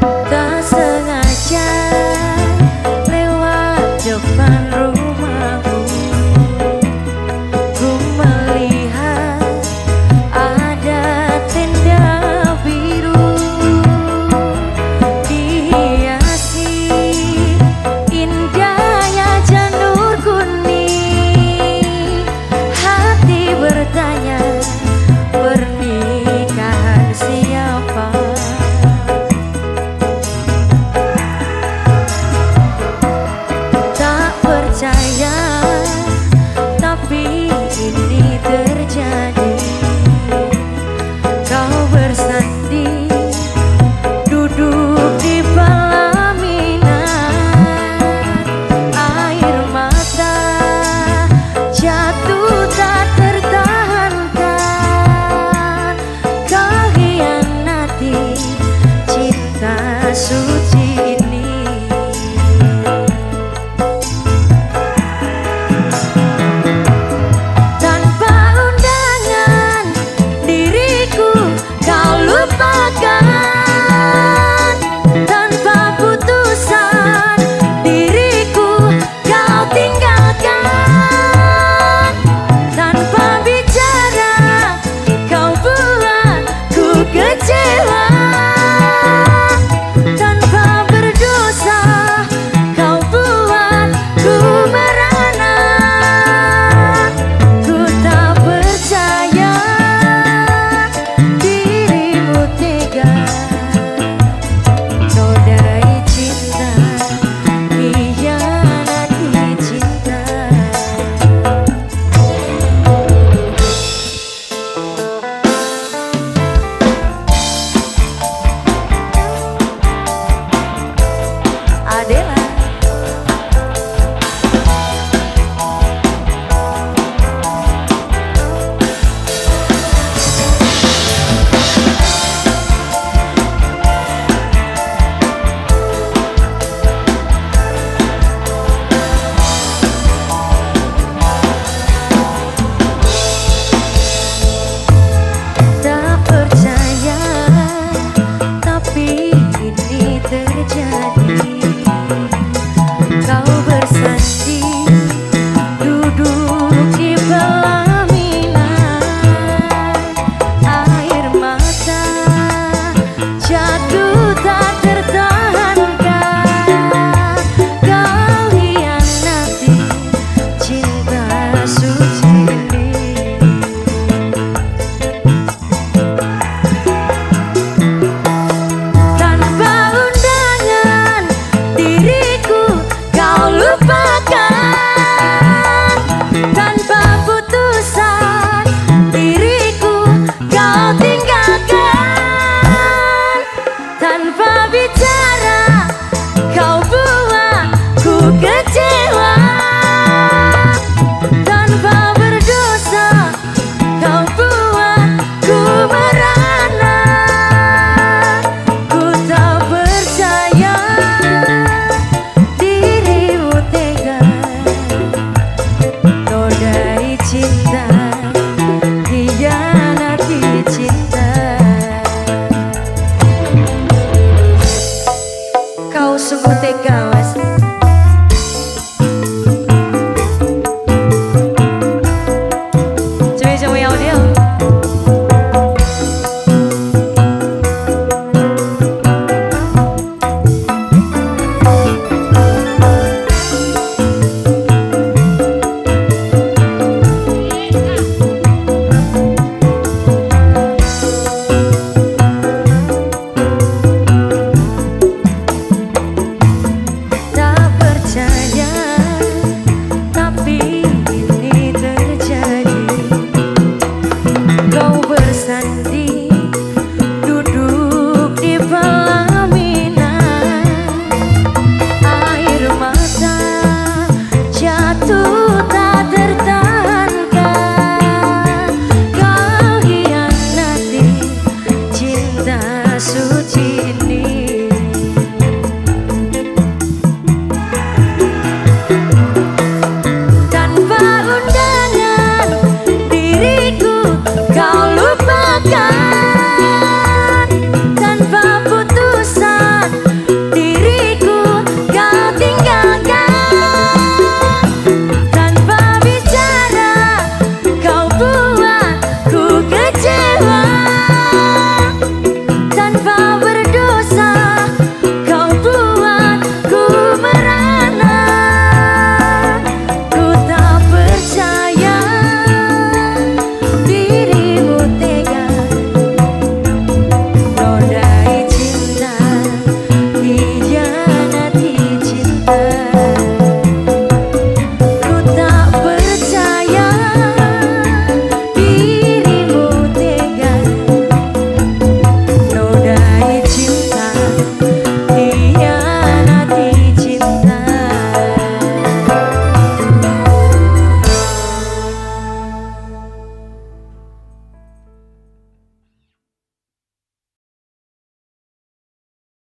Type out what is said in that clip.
The te cabe.